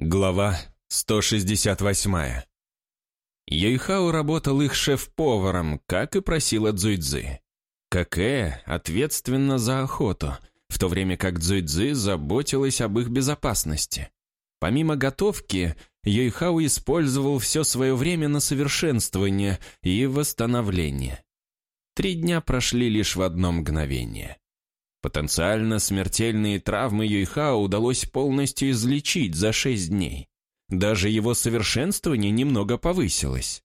Глава 168 Йойхао работал их шеф-поваром, как и просила Цзуйцзы. Какэ ответственно за охоту, в то время как Цзуйцзы заботилась об их безопасности. Помимо готовки, Йойхао использовал все свое время на совершенствование и восстановление. Три дня прошли лишь в одно мгновение. Потенциально смертельные травмы Юйхао удалось полностью излечить за шесть дней. Даже его совершенствование немного повысилось.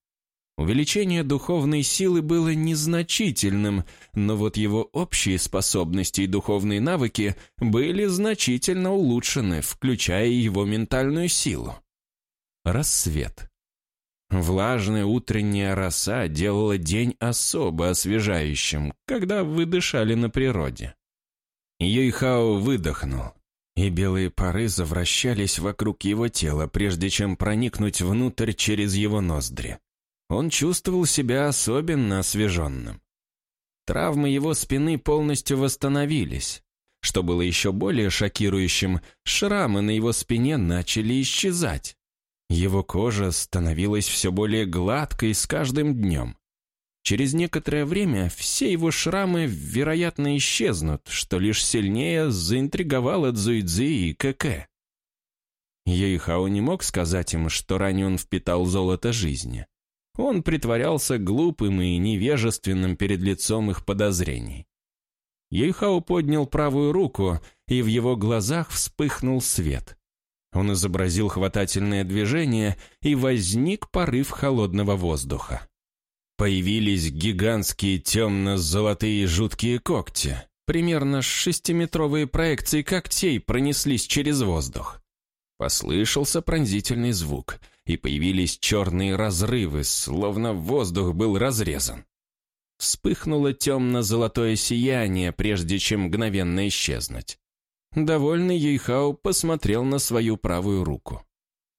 Увеличение духовной силы было незначительным, но вот его общие способности и духовные навыки были значительно улучшены, включая его ментальную силу. Рассвет. Влажная утренняя роса делала день особо освежающим, когда вы дышали на природе. Юйхао выдохнул, и белые пары завращались вокруг его тела, прежде чем проникнуть внутрь через его ноздри. Он чувствовал себя особенно освеженным. Травмы его спины полностью восстановились. Что было еще более шокирующим, шрамы на его спине начали исчезать. Его кожа становилась все более гладкой с каждым днем. Через некоторое время все его шрамы, вероятно, исчезнут, что лишь сильнее заинтриговало Цзуйцзи и КК. Ейхао не мог сказать им, что ранее он впитал золото жизни. Он притворялся глупым и невежественным перед лицом их подозрений. Ейхао поднял правую руку, и в его глазах вспыхнул свет. Он изобразил хватательное движение, и возник порыв холодного воздуха. Появились гигантские темно-золотые жуткие когти. Примерно шестиметровые проекции когтей пронеслись через воздух. Послышался пронзительный звук, и появились черные разрывы, словно воздух был разрезан. Вспыхнуло темно-золотое сияние, прежде чем мгновенно исчезнуть. Довольный Юйхао посмотрел на свою правую руку.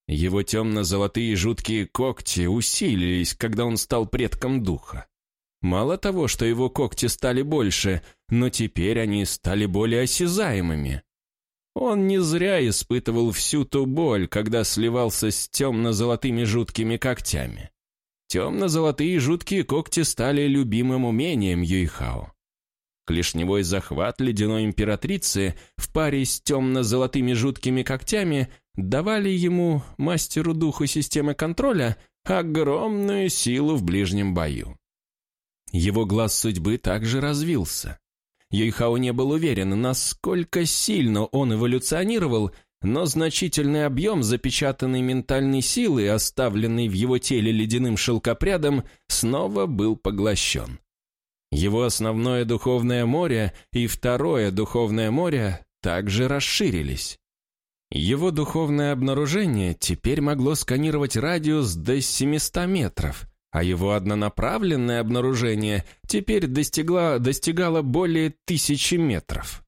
Его темно-золотые жуткие когти усилились, когда он стал предком духа. Мало того, что его когти стали больше, но теперь они стали более осязаемыми. Он не зря испытывал всю ту боль, когда сливался с темно-золотыми жуткими когтями. Темно-золотые жуткие когти стали любимым умением Юйхао. Клешневой захват ледяной императрицы в паре с темно-золотыми жуткими когтями давали ему, мастеру духу системы контроля, огромную силу в ближнем бою. Его глаз судьбы также развился. Юйхао не был уверен, насколько сильно он эволюционировал, но значительный объем запечатанной ментальной силы, оставленный в его теле ледяным шелкопрядом, снова был поглощен. Его основное духовное море и второе духовное море также расширились. Его духовное обнаружение теперь могло сканировать радиус до 700 метров, а его однонаправленное обнаружение теперь достигло, достигало более тысячи метров.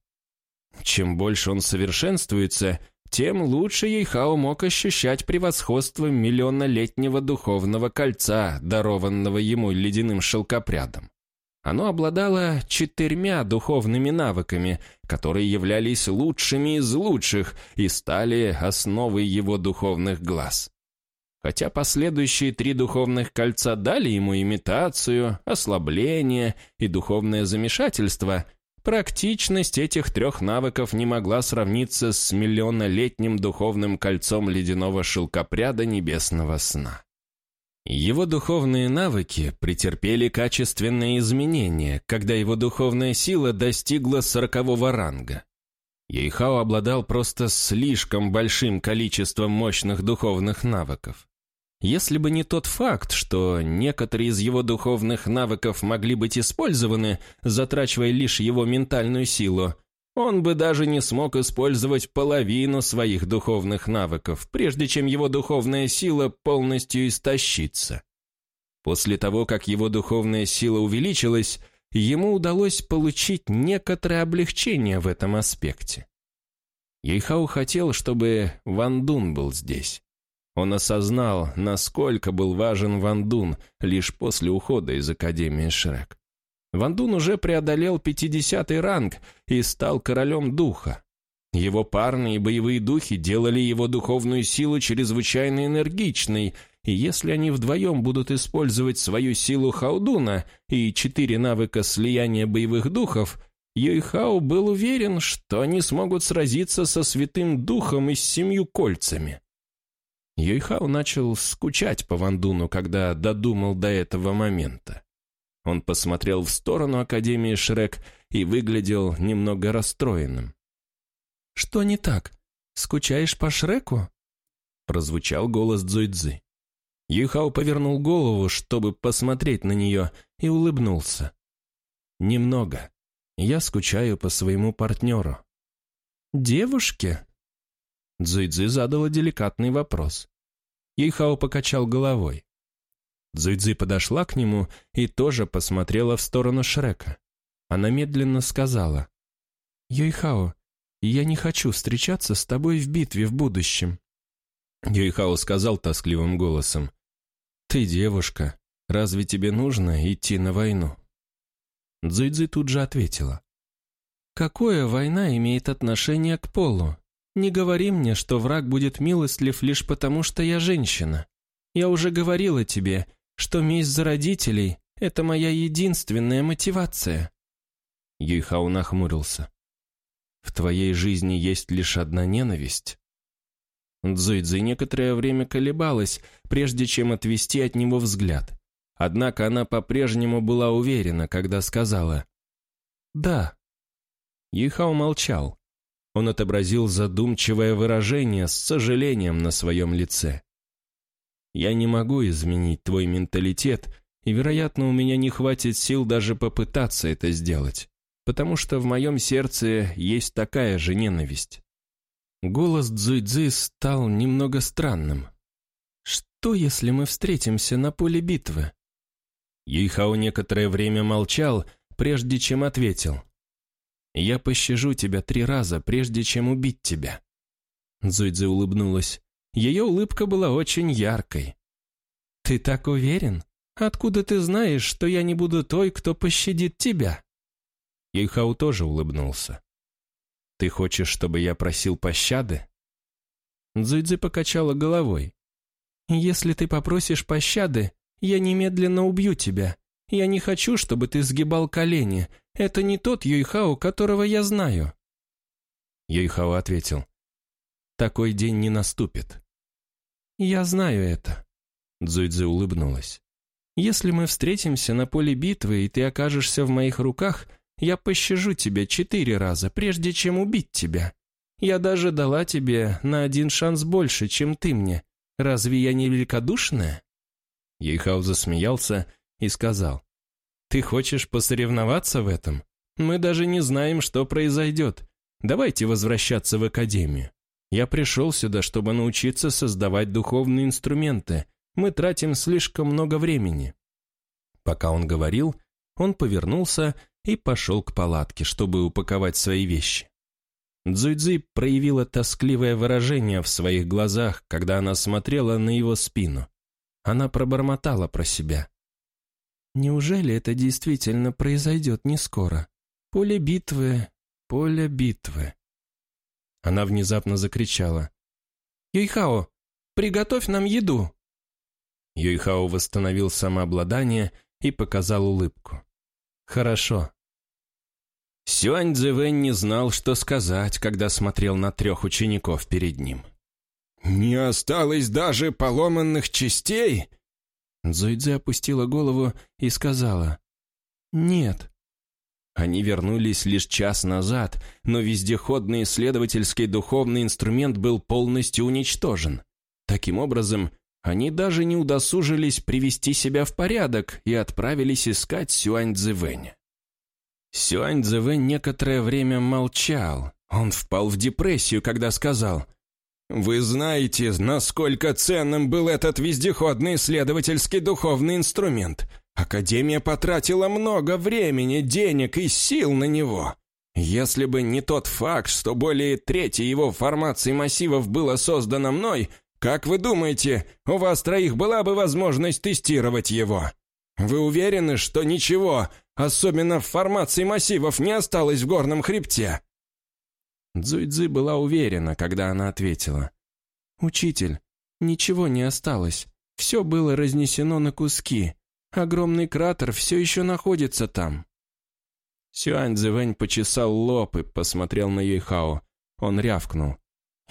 Чем больше он совершенствуется, тем лучше Ейхао мог ощущать превосходство миллионолетнего духовного кольца, дарованного ему ледяным шелкопрядом. Оно обладало четырьмя духовными навыками, которые являлись лучшими из лучших и стали основой его духовных глаз. Хотя последующие три духовных кольца дали ему имитацию, ослабление и духовное замешательство, практичность этих трех навыков не могла сравниться с миллионолетним духовным кольцом ледяного шелкопряда небесного сна. Его духовные навыки претерпели качественные изменения, когда его духовная сила достигла сорокового ранга. Ейхао обладал просто слишком большим количеством мощных духовных навыков. Если бы не тот факт, что некоторые из его духовных навыков могли быть использованы, затрачивая лишь его ментальную силу, он бы даже не смог использовать половину своих духовных навыков, прежде чем его духовная сила полностью истощится. После того, как его духовная сила увеличилась, ему удалось получить некоторое облегчение в этом аспекте. Ейхау хотел, чтобы Ван Дун был здесь. Он осознал, насколько был важен Ван Дун лишь после ухода из Академии Шрек. Вандун уже преодолел 50-й ранг и стал королем духа. Его парные боевые духи делали его духовную силу чрезвычайно энергичной, и если они вдвоем будут использовать свою силу Хаудуна и четыре навыка слияния боевых духов, Юйхао был уверен, что они смогут сразиться со Святым Духом и с семью кольцами. Юйхао начал скучать по Вандуну, когда додумал до этого момента. Он посмотрел в сторону Академии Шрек и выглядел немного расстроенным. «Что не так? Скучаешь по Шреку?» Прозвучал голос Цзуйцзы. Юйхао повернул голову, чтобы посмотреть на нее, и улыбнулся. «Немного. Я скучаю по своему партнеру». «Девушке?» Цзуйцзы задала деликатный вопрос. Юйхао покачал головой. Цзуйцзы подошла к нему и тоже посмотрела в сторону Шрека. Она медленно сказала. «Юйхао, я не хочу встречаться с тобой в битве в будущем». Юйхао сказал тоскливым голосом. «Ты девушка. Разве тебе нужно идти на войну?» Цзуйцзы тут же ответила. «Какое война имеет отношение к полу? Не говори мне, что враг будет милостлив лишь потому, что я женщина. Я уже говорила тебе, что месть за родителей — это моя единственная мотивация». Юйхау нахмурился. «В твоей жизни есть лишь одна ненависть?» Цзуйцзы некоторое время колебалась, прежде чем отвести от него взгляд. Однако она по-прежнему была уверена, когда сказала «Да». Юйхао молчал. Он отобразил задумчивое выражение с сожалением на своем лице. «Я не могу изменить твой менталитет, и, вероятно, у меня не хватит сил даже попытаться это сделать, потому что в моем сердце есть такая же ненависть». Голос Цзуйцзы стал немного странным. «Что, если мы встретимся на поле битвы?» Юйхао некоторое время молчал, прежде чем ответил. «Я пощажу тебя три раза, прежде чем убить тебя». Цзуйцзы улыбнулась. Ее улыбка была очень яркой. «Ты так уверен? Откуда ты знаешь, что я не буду той, кто пощадит тебя?» Юйхао тоже улыбнулся. «Ты хочешь, чтобы я просил пощады?» Цзуйцзы покачала головой. «Если ты попросишь пощады, я немедленно убью тебя. Я не хочу, чтобы ты сгибал колени. Это не тот Юйхао, которого я знаю». Юйхао ответил. «Такой день не наступит». «Я знаю это», — Цзуйцзы улыбнулась. «Если мы встретимся на поле битвы, и ты окажешься в моих руках, я пощажу тебя четыре раза, прежде чем убить тебя. Я даже дала тебе на один шанс больше, чем ты мне. Разве я не великодушная?» Ейхау засмеялся и сказал, «Ты хочешь посоревноваться в этом? Мы даже не знаем, что произойдет. Давайте возвращаться в академию. Я пришел сюда, чтобы научиться создавать духовные инструменты. Мы тратим слишком много времени». Пока он говорил, он повернулся и пошел к палатке, чтобы упаковать свои вещи. Цзуйцзи проявила тоскливое выражение в своих глазах, когда она смотрела на его спину. Она пробормотала про себя. «Неужели это действительно произойдет не скоро? Поле битвы, поле битвы». Она внезапно закричала. «Юйхао, приготовь нам еду!» Юйхао восстановил самообладание и показал улыбку. «Хорошо, Сюань Цзэвэнь не знал, что сказать, когда смотрел на трех учеников перед ним. «Не осталось даже поломанных частей?» Цзуйцзэ опустила голову и сказала «Нет». Они вернулись лишь час назад, но вездеходный исследовательский духовный инструмент был полностью уничтожен. Таким образом, они даже не удосужились привести себя в порядок и отправились искать Сюань Цзэвэня. Сюань Цзэвэ некоторое время молчал. Он впал в депрессию, когда сказал, «Вы знаете, насколько ценным был этот вездеходный исследовательский духовный инструмент. Академия потратила много времени, денег и сил на него. Если бы не тот факт, что более трети его формаций массивов было создано мной, как вы думаете, у вас троих была бы возможность тестировать его? Вы уверены, что ничего, особенно в формации массивов, не осталось в горном хребте?» Цзуйцзы была уверена, когда она ответила. «Учитель, ничего не осталось. Все было разнесено на куски. Огромный кратер все еще находится там». Сюань Цзэвэнь почесал лоб и посмотрел на Юйхао. Он рявкнул.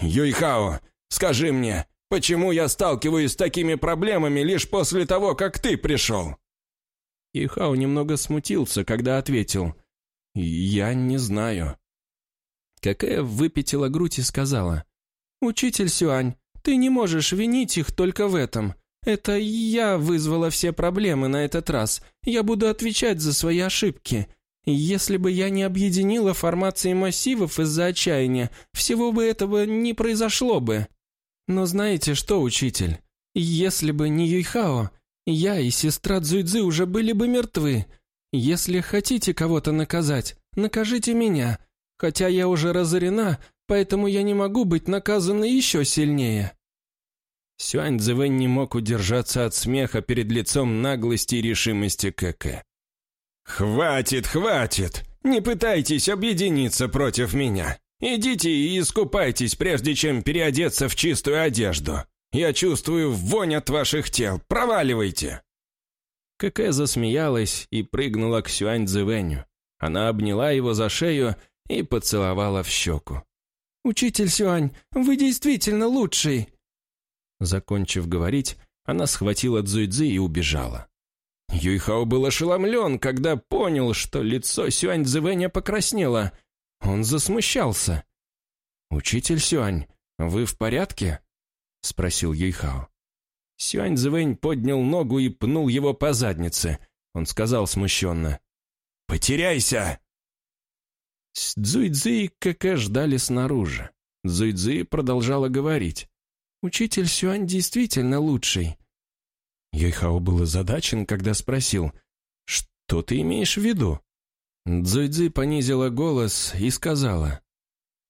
«Юйхао, скажи мне, почему я сталкиваюсь с такими проблемами лишь после того, как ты пришел?» Юйхао немного смутился, когда ответил. «Я не знаю». Какая выпятила грудь и сказала. «Учитель Сюань, ты не можешь винить их только в этом. Это я вызвала все проблемы на этот раз. Я буду отвечать за свои ошибки. Если бы я не объединила формации массивов из-за отчаяния, всего бы этого не произошло бы. Но знаете что, учитель? Если бы не Юйхао, я и сестра Цзуйцзы уже были бы мертвы. Если хотите кого-то наказать, накажите меня. Хотя я уже разорена, поэтому я не могу быть наказана еще сильнее». Сюань Цзэвэнь не мог удержаться от смеха перед лицом наглости и решимости КК. «Хватит, хватит! Не пытайтесь объединиться против меня. Идите и искупайтесь, прежде чем переодеться в чистую одежду. Я чувствую вонь от ваших тел. Проваливайте!» КК засмеялась и прыгнула к Сюань Цзэвэню. Она обняла его за шею и поцеловала в щеку. «Учитель Сюань, вы действительно лучший!» Закончив говорить, она схватила Цзуйцзы и убежала. Юйхао был ошеломлен, когда понял, что лицо Сюань Цзэвэня покраснело. Он засмущался. «Учитель Сюань, вы в порядке?» — спросил Юйхао. Сюань Цзэвэнь поднял ногу и пнул его по заднице. Он сказал смущенно. «Потеряйся!» Цзуйцзы и КК ждали снаружи. Цзуйцзы продолжала говорить. «Учитель Сюань действительно лучший. Йойхао был озадачен, когда спросил, «Что ты имеешь в виду?» Цзуйцзы понизила голос и сказала,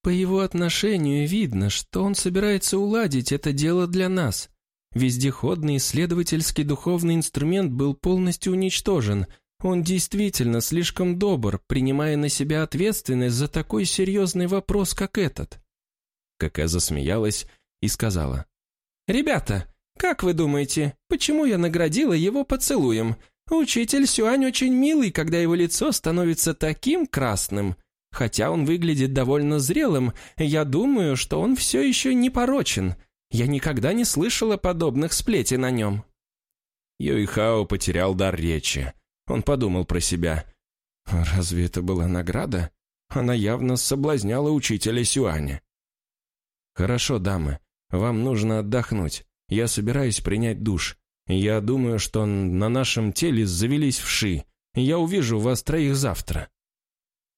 «По его отношению видно, что он собирается уладить это дело для нас. Вездеходный исследовательский духовный инструмент был полностью уничтожен. Он действительно слишком добр, принимая на себя ответственность за такой серьезный вопрос, как этот». Какая засмеялась и сказала, «Ребята, «Как вы думаете, почему я наградила его поцелуем? Учитель Сюань очень милый, когда его лицо становится таким красным. Хотя он выглядит довольно зрелым, я думаю, что он все еще не порочен. Я никогда не слышала подобных сплетен о нем». Юйхао потерял дар речи. Он подумал про себя. «Разве это была награда? Она явно соблазняла учителя Сюаня». «Хорошо, дамы, вам нужно отдохнуть. Я собираюсь принять душ. Я думаю, что на нашем теле завелись вши. Я увижу вас троих завтра».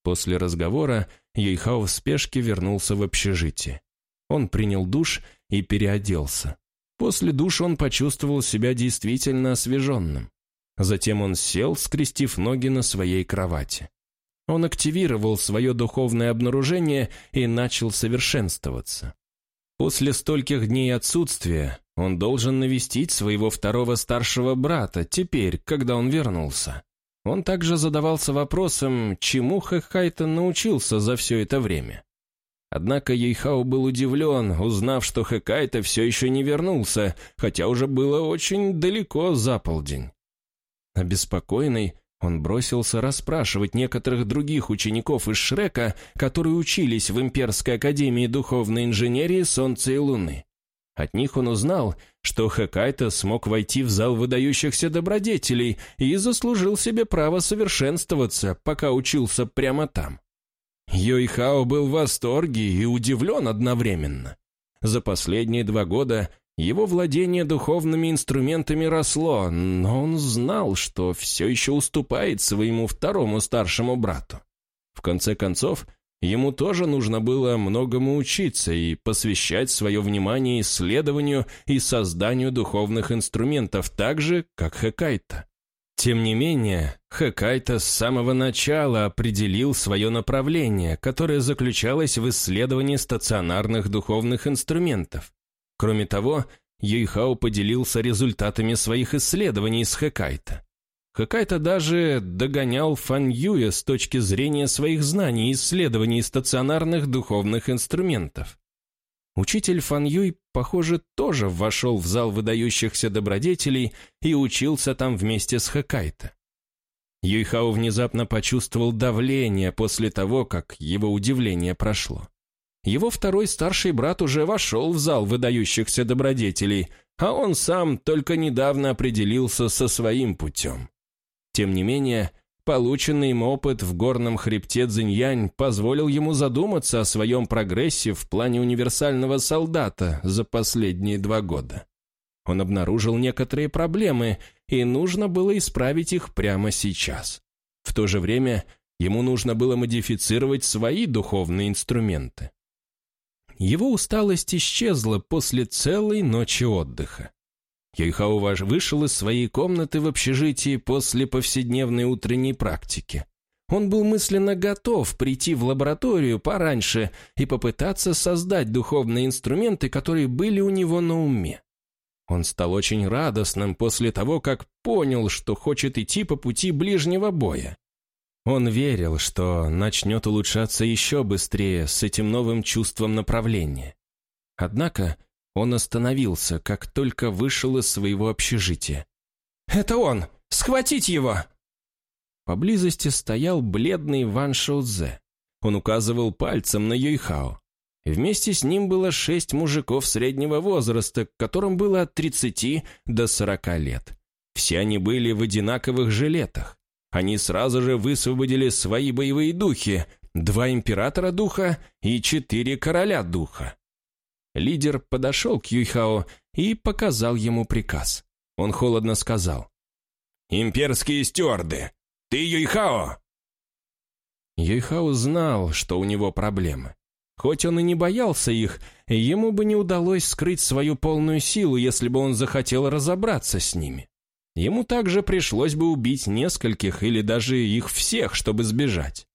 После разговора Ейхао в спешке вернулся в общежитие. Он принял душ и переоделся. После душа он почувствовал себя действительно освеженным. Затем он сел, скрестив ноги на своей кровати. Он активировал свое духовное обнаружение и начал совершенствоваться. После стольких дней отсутствия он должен навестить своего второго старшего брата теперь, когда он вернулся. Он также задавался вопросом, чему Хэхайта научился за все это время. Однако Ейхао был удивлен, узнав, что Хэкайта все еще не вернулся, хотя уже было очень далеко за полдень. Обеспокоенный, он бросился расспрашивать некоторых других учеников из Шрека, которые учились в Имперской Академии Духовной Инженерии Солнца и Луны. От них он узнал, что Хэкайто смог войти в зал выдающихся добродетелей и заслужил себе право совершенствоваться, пока учился прямо там. Йойхао был в восторге и удивлен одновременно. За последние два года его владение духовными инструментами росло, но он знал, что все еще уступает своему второму старшему брату. В конце концов, ему тоже нужно было многому учиться и посвящать свое внимание исследованию и созданию духовных инструментов так же, как Хэкайта. Тем не менее, Хэкайта с самого начала определил свое направление, которое заключалось в исследовании стационарных духовных инструментов. Кроме того, Юйхао поделился результатами своих исследований с Хэкайто. Хакайта даже догонял Фан Юя с точки зрения своих знаний и исследований стационарных духовных инструментов. Учитель Фан Юй, похоже, тоже вошел в зал выдающихся добродетелей и учился там вместе с Хакайта. Юйхао внезапно почувствовал давление после того, как его удивление прошло. Его второй старший брат уже вошел в зал выдающихся добродетелей, а он сам только недавно определился со своим путем. Тем не менее, полученный им опыт в горном хребте Цзиньянь позволил ему задуматься о своем прогрессе в плане универсального солдата за последние два года. Он обнаружил некоторые проблемы, и нужно было исправить их прямо сейчас. В то же время ему нужно было модифицировать свои духовные инструменты. Его усталость исчезла после целой ночи отдыха. Юйхао вышел из своей комнаты в общежитии после повседневной утренней практики. Он был мысленно готов прийти в лабораторию пораньше и попытаться создать духовные инструменты, которые были у него на уме. Он стал очень радостным после того, как понял, что хочет идти по пути ближнего боя. Он верил, что начнет улучшаться еще быстрее с этим новым чувством направления. Однако он остановился, как только вышел из своего общежития. «Это он! Схватить его!» Поблизости стоял бледный Ван Шоудзе. Он указывал пальцем на Юйхао. Вместе с ним было шесть мужиков среднего возраста, которым было от 30 до 40 лет. Все они были в одинаковых жилетах. Они сразу же высвободили свои боевые духи, два императора духа и четыре короля духа. Лидер подошел к Юйхао и показал ему приказ. Он холодно сказал. «Имперские стюарды! Ты Юйхао!» Юйхао знал, что у него проблемы. Хоть он и не боялся их, ему бы не удалось скрыть свою полную силу, если бы он захотел разобраться с ними. Ему также пришлось бы убить нескольких или даже их всех, чтобы сбежать.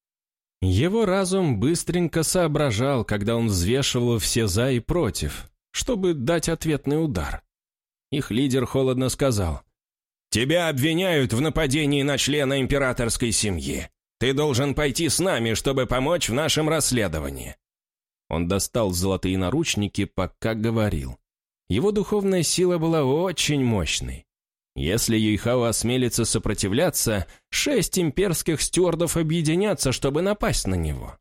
Его разум быстренько соображал, когда он взвешивал все «за» и «против», чтобы дать ответный удар. Их лидер холодно сказал, «Тебя обвиняют в нападении на члена императорской семьи. Ты должен пойти с нами, чтобы помочь в нашем расследовании». Он достал золотые наручники, пока говорил. Его духовная сила была очень мощной. Если Юйхао осмелится сопротивляться, шесть имперских стюардов объединятся, чтобы напасть на него.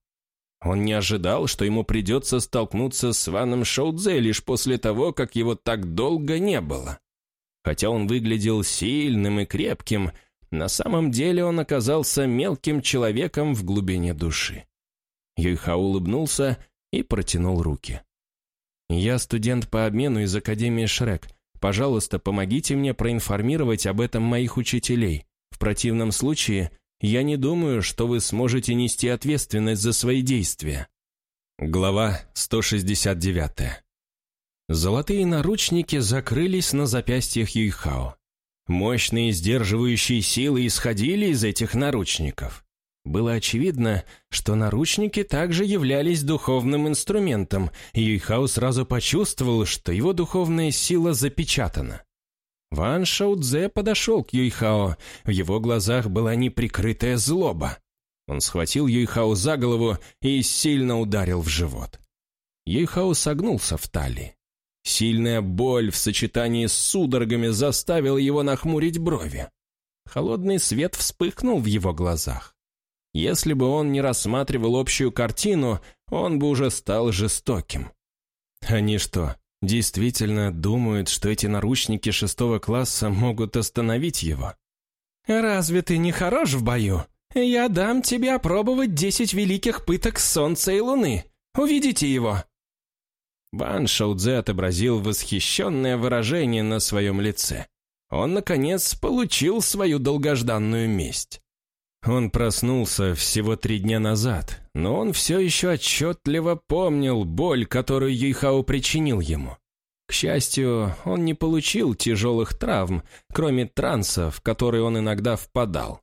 Он не ожидал, что ему придется столкнуться с Ваном Шоудзе лишь после того, как его так долго не было. Хотя он выглядел сильным и крепким, на самом деле он оказался мелким человеком в глубине души. Юйхао улыбнулся и протянул руки. «Я студент по обмену из Академии Шрек. Пожалуйста, помогите мне проинформировать об этом моих учителей. В противном случае я не думаю, что вы сможете нести ответственность за свои действия». Глава 169. Золотые наручники закрылись на запястьях Юйхао. Мощные сдерживающие силы исходили из этих наручников. Было очевидно, что наручники также являлись духовным инструментом, и Юйхао сразу почувствовал, что его духовная сила запечатана. Ван Шаудзе подошел к Юйхао, в его глазах была неприкрытая злоба. Он схватил Юйхао за голову и сильно ударил в живот. Юйхао согнулся в талии. Сильная боль в сочетании с судорогами заставила его нахмурить брови. Холодный свет вспыхнул в его глазах. Если бы он не рассматривал общую картину, он бы уже стал жестоким. Они что, действительно думают, что эти наручники шестого класса могут остановить его? «Разве ты не хорош в бою? Я дам тебе опробовать десять великих пыток солнца и луны. Увидите его!» Ван Шоудзе отобразил восхищенное выражение на своем лице. Он, наконец, получил свою долгожданную месть. Он проснулся всего три дня назад, но он все еще отчетливо помнил боль, которую Юйхао причинил ему. К счастью, он не получил тяжелых травм, кроме транса, в который он иногда впадал.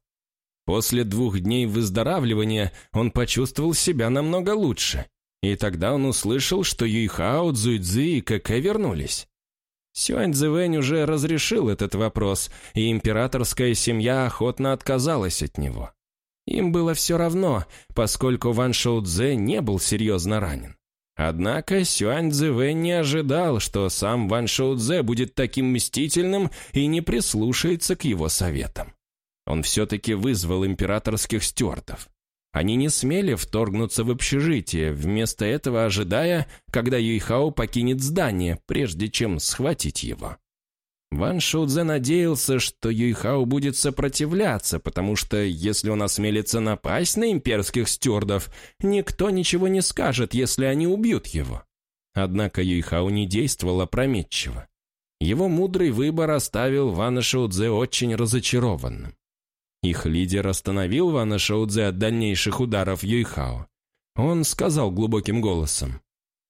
После двух дней выздоравливания он почувствовал себя намного лучше, и тогда он услышал, что Юйхао, Цзуйцзы и Кэкэ вернулись. Сюань Цзэвэнь уже разрешил этот вопрос, и императорская семья охотно отказалась от него. Им было все равно, поскольку Ван Шоу Цзэ не был серьезно ранен. Однако Сюань Цзэвэнь не ожидал, что сам Ван Шоу Цзэ будет таким мстительным и не прислушается к его советам. Он все-таки вызвал императорских стюартов. Они не смели вторгнуться в общежитие, вместо этого ожидая, когда Юйхао покинет здание, прежде чем схватить его. Ван Шоудзе надеялся, что Юйхао будет сопротивляться, потому что если он осмелится напасть на имперских стюардов, никто ничего не скажет, если они убьют его. Однако Юйхао не действовал опрометчиво. Его мудрый выбор оставил Вана Шоудзе очень разочарованным. Их лидер остановил Вана Шоудзе от дальнейших ударов Юйхао. Он сказал глубоким голосом.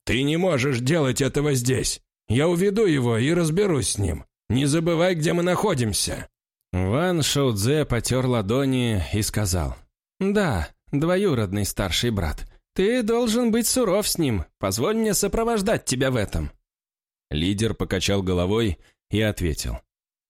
«Ты не можешь делать этого здесь. Я уведу его и разберусь с ним. Не забывай, где мы находимся». Ван Шоудзе потер ладони и сказал. «Да, двоюродный старший брат. Ты должен быть суров с ним. Позволь мне сопровождать тебя в этом». Лидер покачал головой и ответил.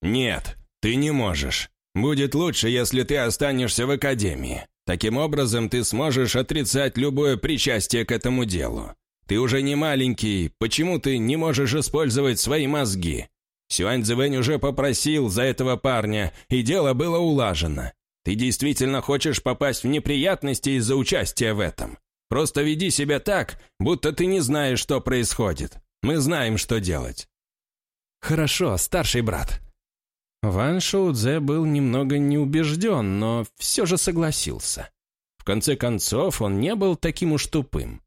«Нет, ты не можешь. Будет лучше, если ты останешься в академии. Таким образом, ты сможешь отрицать любое причастие к этому делу. Ты уже не маленький, почему ты не можешь использовать свои мозги? Сюань Цзэвэнь уже попросил за этого парня, и дело было улажено. Ты действительно хочешь попасть в неприятности из-за участия в этом. Просто веди себя так, будто ты не знаешь, что происходит. Мы знаем, что делать». «Хорошо, старший брат», Ван Шоудзе был немного неубежден, но все же согласился. В конце концов, он не был таким уж тупым.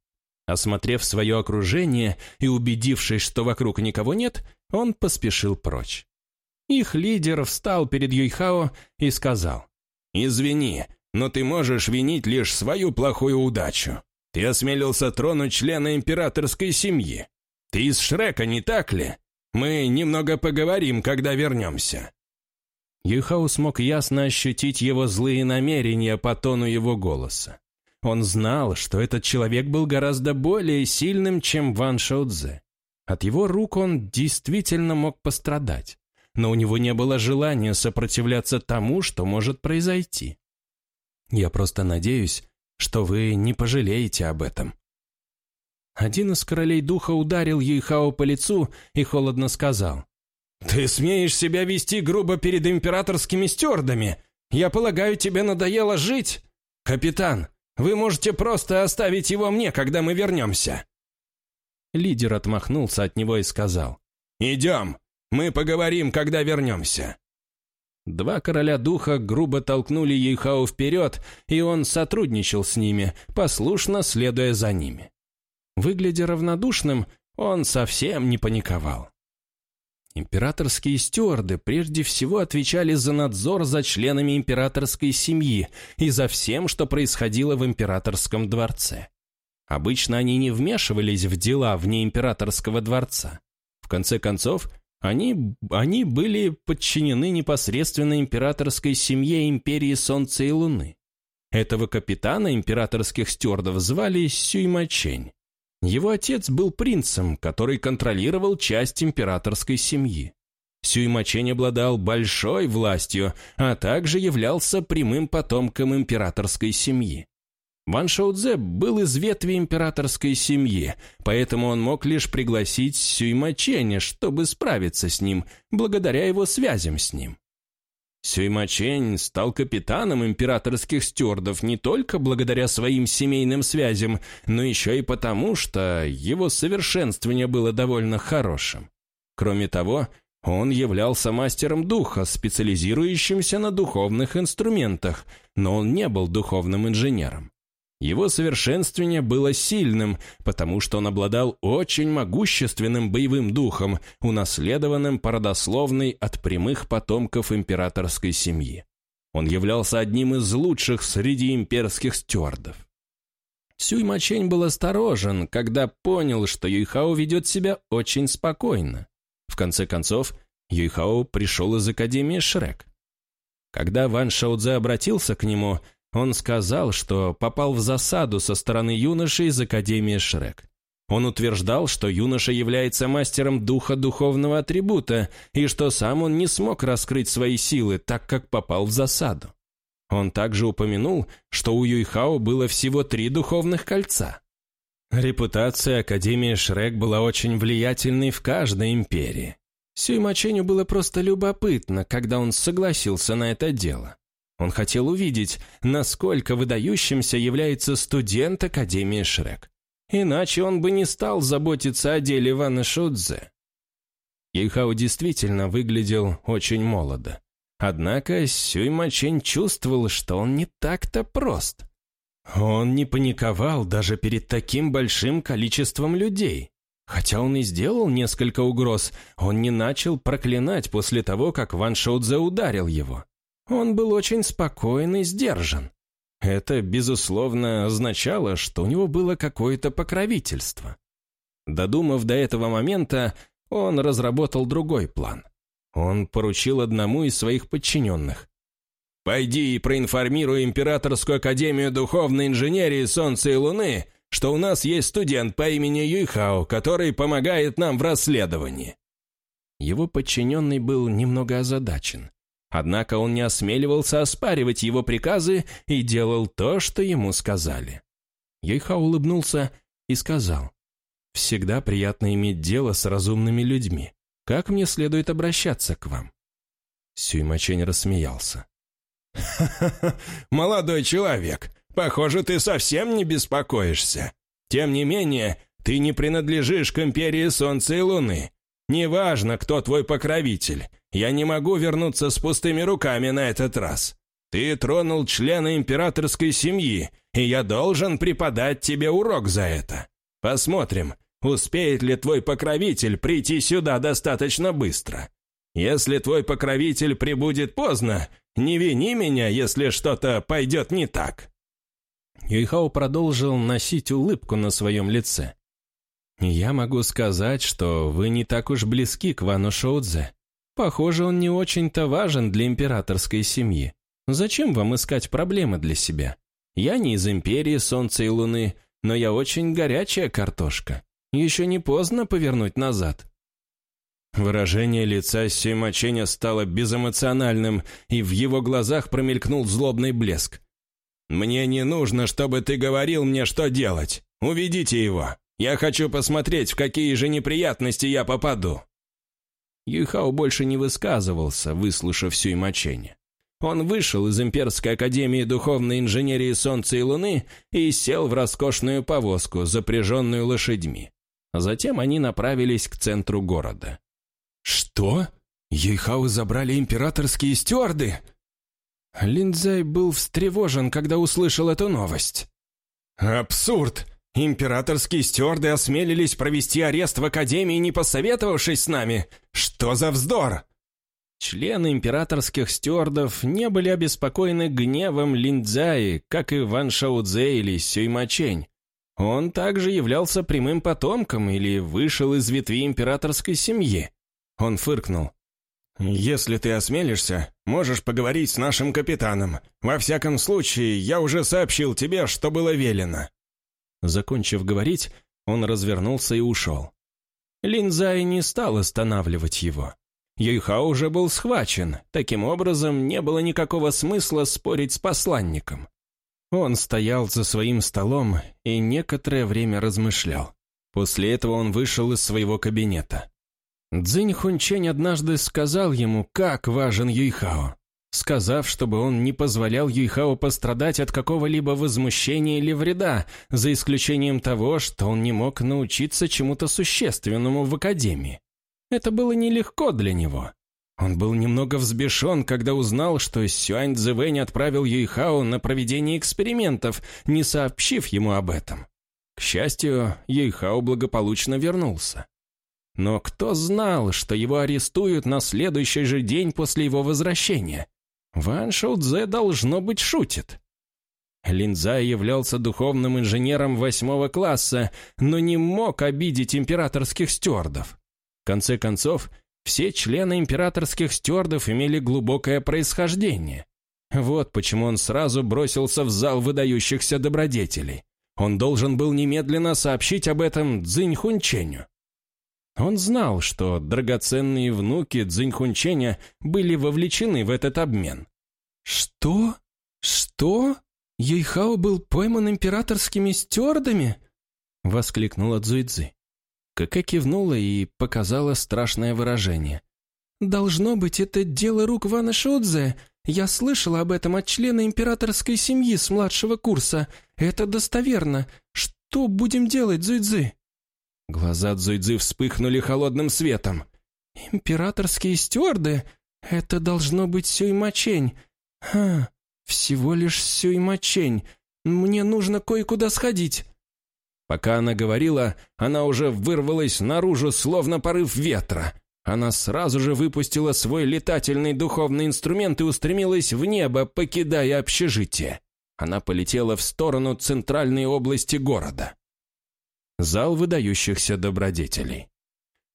Осмотрев свое окружение и убедившись, что вокруг никого нет, он поспешил прочь. Их лидер встал перед Юйхао и сказал, «Извини, но ты можешь винить лишь свою плохую удачу. Ты осмелился тронуть члена императорской семьи. Ты из Шрека, не так ли? Мы немного поговорим, когда вернемся». Юхау смог ясно ощутить его злые намерения по тону его голоса. Он знал, что этот человек был гораздо более сильным, чем Ван Шоудзе. От его рук он действительно мог пострадать, но у него не было желания сопротивляться тому, что может произойти. Я просто надеюсь, что вы не пожалеете об этом. Один из королей духа ударил Юйхао по лицу и холодно сказал, «Ты смеешь себя вести грубо перед императорскими стюардами? Я полагаю, тебе надоело жить? Капитан, вы можете просто оставить его мне, когда мы вернемся». Лидер отмахнулся от него и сказал, «Идем, мы поговорим, когда вернемся». Два короля духа грубо толкнули Ейхао вперед, и он сотрудничал с ними, послушно следуя за ними. Выглядя равнодушным, он совсем не паниковал. Императорские стюарды прежде всего отвечали за надзор за членами императорской семьи и за всем, что происходило в императорском дворце. Обычно они не вмешивались в дела вне императорского дворца. В конце концов, они, они были подчинены непосредственно императорской семье империи Солнца и Луны. Этого капитана императорских стюардов звали Сюймачень. Его отец был принцем, который контролировал часть императорской семьи. Сюймачень обладал большой властью, а также являлся прямым потомком императорской семьи. Ван Шоудзе был из ветви императорской семьи, поэтому он мог лишь пригласить Сюймаченя, чтобы справиться с ним, благодаря его связям с ним. Сюймачень стал капитаном императорских стюардов не только благодаря своим семейным связям, но еще и потому, что его совершенствование было довольно хорошим. Кроме того, он являлся мастером духа, специализирующимся на духовных инструментах, но он не был духовным инженером. Его совершенствование было сильным, потому что он обладал очень могущественным боевым духом, унаследованным по от прямых потомков императорской семьи. Он являлся одним из лучших среди имперских стюардов. Сюймачень был осторожен, когда понял, что Юйхао ведет себя очень спокойно. В конце концов, Юйхао пришел из Академии Шрек. Когда Ван Шаудзе обратился к нему, он сказал, что попал в засаду со стороны юноши из Академии Шрек. Он утверждал, что юноша является мастером духа духовного атрибута и что сам он не смог раскрыть свои силы, так как попал в засаду. Он также упомянул, что у Юйхао было всего три духовных кольца. Репутация Академии Шрек была очень влиятельной в каждой империи. Сюймаченю было просто любопытно, когда он согласился на это дело. Он хотел увидеть, насколько выдающимся является студент Академии Шрек. Иначе он бы не стал заботиться о деле Ванны Шудзе. Юйхао действительно выглядел очень молодо. Однако Сюймачень чувствовал, что он не так-то прост. Он не паниковал даже перед таким большим количеством людей. Хотя он и сделал несколько угроз, он не начал проклинать после того, как Ван Шоудзе ударил его. Он был очень спокоен и сдержан. Это, безусловно, означало, что у него было какое-то покровительство. Додумав до этого момента, он разработал другой план. Он поручил одному из своих подчиненных. «Пойди и проинформируй Императорскую Академию Духовной Инженерии Солнца и Луны, что у нас есть студент по имени Юйхао, который помогает нам в расследовании». Его подчиненный был немного озадачен. Однако он не осмеливался оспаривать его приказы и делал то, что ему сказали. Юйха улыбнулся и сказал, «Всегда приятно иметь дело с разумными людьми. Как мне следует обращаться к вам?» Сюймачень рассмеялся. «Ха-ха-ха, молодой человек, похоже, ты совсем не беспокоишься. Тем не менее, ты не принадлежишь к империи Солнца и Луны. Неважно, кто твой покровитель, я не могу вернуться с пустыми руками на этот раз. Ты тронул члена императорской семьи, и я должен преподать тебе урок за это. Посмотрим, успеет ли твой покровитель прийти сюда достаточно быстро. Если твой покровитель прибудет поздно, не вини меня, если что-то пойдет не так». Юйхао продолжил носить улыбку на своем лице. «Я могу сказать, что вы не так уж близки к Вану Шоудзе. Похоже, он не очень-то важен для императорской семьи. Зачем вам искать проблемы для себя? Я не из империи Солнца и Луны, но я очень горячая картошка. Еще не поздно повернуть назад». Выражение лица Симаченя стало безэмоциональным, и в его глазах промелькнул злобный блеск. «Мне не нужно, чтобы ты говорил мне, что делать. Уведите его. Я хочу посмотреть, в какие же неприятности я попаду». Юйхао больше не высказывался, выслушав всю мочение. Он вышел из Имперской Академии Духовной Инженерии Солнца и Луны и сел в роскошную повозку, запряженную лошадьми. Затем они направились к центру города. «Что? Юйхао забрали императорские стюарды?» Линдзай был встревожен, когда услышал эту новость. «Абсурд! Императорские стюарды осмелились провести арест в Академии, не посоветовавшись с нами. Что за вздор?» Члены императорских стюардов не были обеспокоены гневом Линдзаи, как и Ван Шаудзе или Сюймачень. Он также являлся прямым потомком или вышел из ветви императорской семьи. Он фыркнул. «Если ты осмелишься, можешь поговорить с нашим капитаном. Во всяком случае, я уже сообщил тебе, что было велено». Закончив говорить, он развернулся и ушел. Линзай не стал останавливать его. Юйхао уже был схвачен, таким образом не было никакого смысла спорить с посланником. Он стоял за своим столом и некоторое время размышлял. После этого он вышел из своего кабинета. Цзинь Хунчень однажды сказал ему, как важен Юйхао сказав, чтобы он не позволял Юйхао пострадать от какого-либо возмущения или вреда, за исключением того, что он не мог научиться чему-то существенному в академии. Это было нелегко для него. Он был немного взбешен, когда узнал, что Сюань Цзэвэнь отправил Юйхао на проведение экспериментов, не сообщив ему об этом. К счастью, Юйхао благополучно вернулся. Но кто знал, что его арестуют на следующий же день после его возвращения? Ван Шоудзе, должно быть, шутит. Линзай являлся духовным инженером восьмого класса, но не мог обидеть императорских стюардов. В конце концов, все члены императорских стюардов имели глубокое происхождение. Вот почему он сразу бросился в зал выдающихся добродетелей. Он должен был немедленно сообщить об этом Цзиньхунченю. Он знал, что драгоценные внуки Цзиньхунченя были вовлечены в этот обмен. «Что? Что? Юйхао был пойман императорскими стюардами?» — воскликнула Цзуйцзы. Какэ кивнула и показала страшное выражение. «Должно быть, это дело рук Вана Шудзе. Я слышала об этом от члена императорской семьи с младшего курса. Это достоверно. Что будем делать, Зуйцзы?» Глаза Цзуйцзы вспыхнули холодным светом. «Императорские стюарды? Это должно быть Сюймачень. Ха, всего лишь Сюймачень. Мне нужно кое-куда сходить». Пока она говорила, она уже вырвалась наружу, словно порыв ветра. Она сразу же выпустила свой летательный духовный инструмент и устремилась в небо, покидая общежитие. Она полетела в сторону центральной области города. Зал выдающихся добродетелей.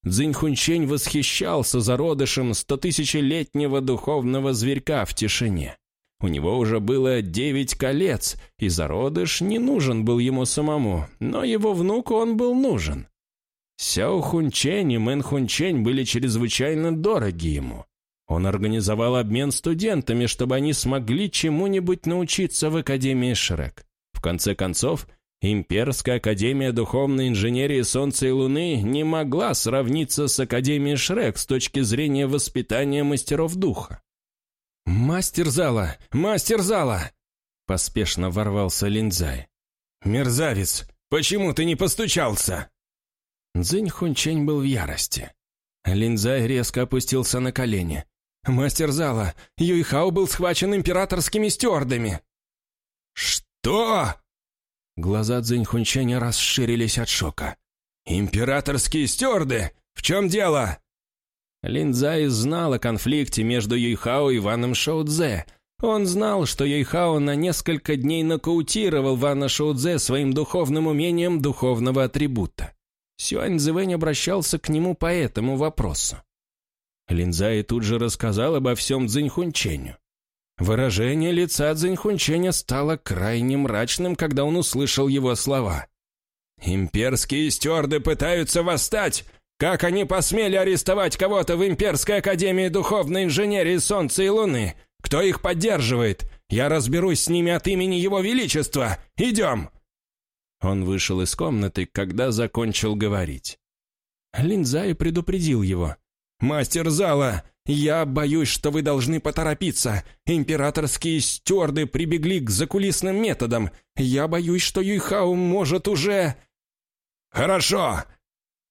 Цзиньхунчень восхищался зародышем стотысячелетнего духовного зверька в тишине. У него уже было девять колец, и зародыш не нужен был ему самому, но его внуку он был нужен. Сяо Хунчень и Мэн Хунчень были чрезвычайно дороги ему. Он организовал обмен студентами, чтобы они смогли чему-нибудь научиться в Академии Шрек. В конце концов, Имперская Академия Духовной Инженерии Солнца и Луны не могла сравниться с Академией Шрек с точки зрения воспитания мастеров духа. «Мастер зала! Мастер зала!» Поспешно ворвался Линзай. «Мерзавец! Почему ты не постучался?» Цзинь Хунчень был в ярости. Линзай резко опустился на колени. «Мастер зала! Юйхао был схвачен императорскими стюардами!» «Что?» Глаза Цзинь Хунченя расширились от шока. «Императорские стюарды! В чем дело?» Линдзай знал о конфликте между Юйхао и Ваном Шоудзе. Он знал, что Юйхао на несколько дней нокаутировал Вана Шоудзе своим духовным умением духовного атрибута. Сюань Цзэвэнь обращался к нему по этому вопросу. Линзай тут же рассказал обо всем Цзиньхунченю. Выражение лица Цзиньхунченя стало крайне мрачным, когда он услышал его слова. «Имперские стюарды пытаются восстать! Как они посмели арестовать кого-то в Имперской Академии Духовной Инженерии Солнца и Луны? Кто их поддерживает? Я разберусь с ними от имени Его Величества! Идем!» Он вышел из комнаты, когда закончил говорить. Линзай предупредил его. «Мастер зала, я боюсь, что вы должны поторопиться. Императорские стюарды прибегли к закулисным методам. Я боюсь, что Юйхао может уже...» «Хорошо!»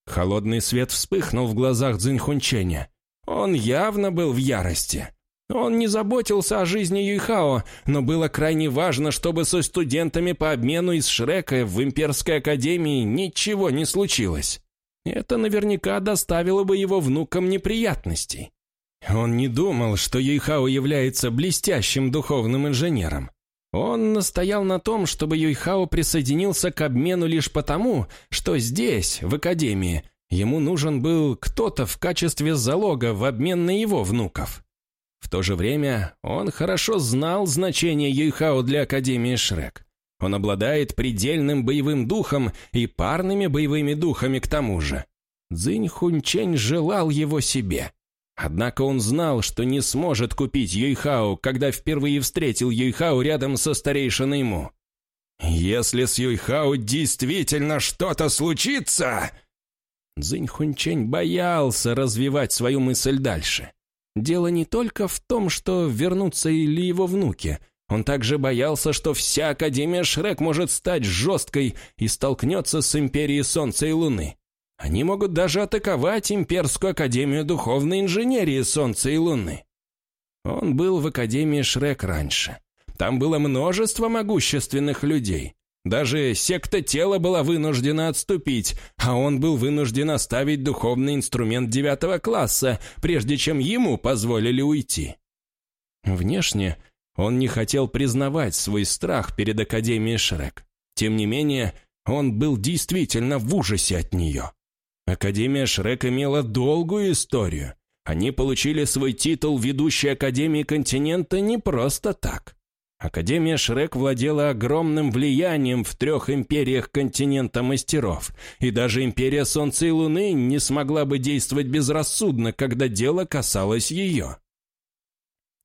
Холодный свет вспыхнул в глазах Цзиньхунченя. Он явно был в ярости. Он не заботился о жизни Юйхао, но было крайне важно, чтобы со студентами по обмену из Шрека в Имперской Академии ничего не случилось. Это наверняка доставило бы его внукам неприятностей. Он не думал, что Юйхао является блестящим духовным инженером. Он настоял на том, чтобы Юйхао присоединился к обмену лишь потому, что здесь, в Академии, ему нужен был кто-то в качестве залога в обмен на его внуков. В то же время он хорошо знал значение Юйхао для Академии Шрек. Он обладает предельным боевым духом и парными боевыми духами к тому же. Цзинь Хунчень желал его себе. Однако он знал, что не сможет купить Юйхао, когда впервые встретил Юйхао рядом со старейшиной ему. «Если с Юйхао действительно что-то случится...» Цзинь Хунчень боялся развивать свою мысль дальше. Дело не только в том, что вернутся или его внуки. Он также боялся, что вся Академия Шрек может стать жесткой и столкнется с Империей Солнца и Луны. Они могут даже атаковать Имперскую Академию Духовной Инженерии Солнца и Луны. Он был в Академии Шрек раньше. Там было множество могущественных людей. Даже секта тела была вынуждена отступить, а он был вынужден оставить духовный инструмент девятого класса, прежде чем ему позволили уйти. Внешне он не хотел признавать свой страх перед Академией Шрек. Тем не менее, он был действительно в ужасе от нее. Академия Шрек имела долгую историю. Они получили свой титул ведущей Академии континента не просто так. Академия Шрек владела огромным влиянием в трех империях континента мастеров, и даже империя Солнца и Луны не смогла бы действовать безрассудно, когда дело касалось ее.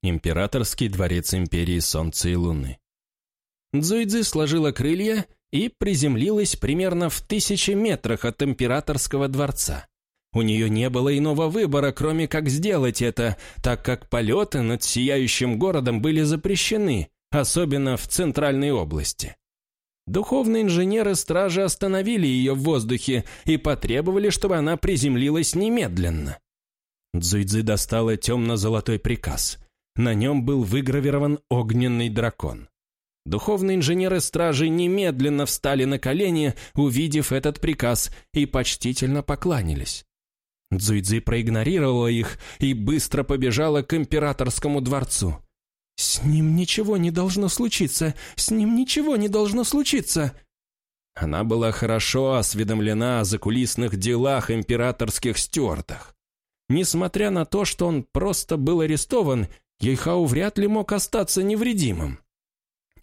Императорский дворец империи Солнца и Луны. Дзуйдзи сложила крылья и приземлилась примерно в тысячи метрах от императорского дворца. У нее не было иного выбора, кроме как сделать это, так как полеты над сияющим городом были запрещены, особенно в центральной области. Духовные инженеры стражи остановили ее в воздухе и потребовали, чтобы она приземлилась немедленно. Цзуйцзы достала темно-золотой приказ. На нем был выгравирован огненный дракон. Духовные инженеры стражи немедленно встали на колени, увидев этот приказ, и почтительно покланялись. Цзуйцзы проигнорировала их и быстро побежала к императорскому дворцу. «С ним ничего не должно случиться! С ним ничего не должно случиться!» Она была хорошо осведомлена о закулисных делах императорских стюартах. Несмотря на то, что он просто был арестован, Ейхау вряд ли мог остаться невредимым.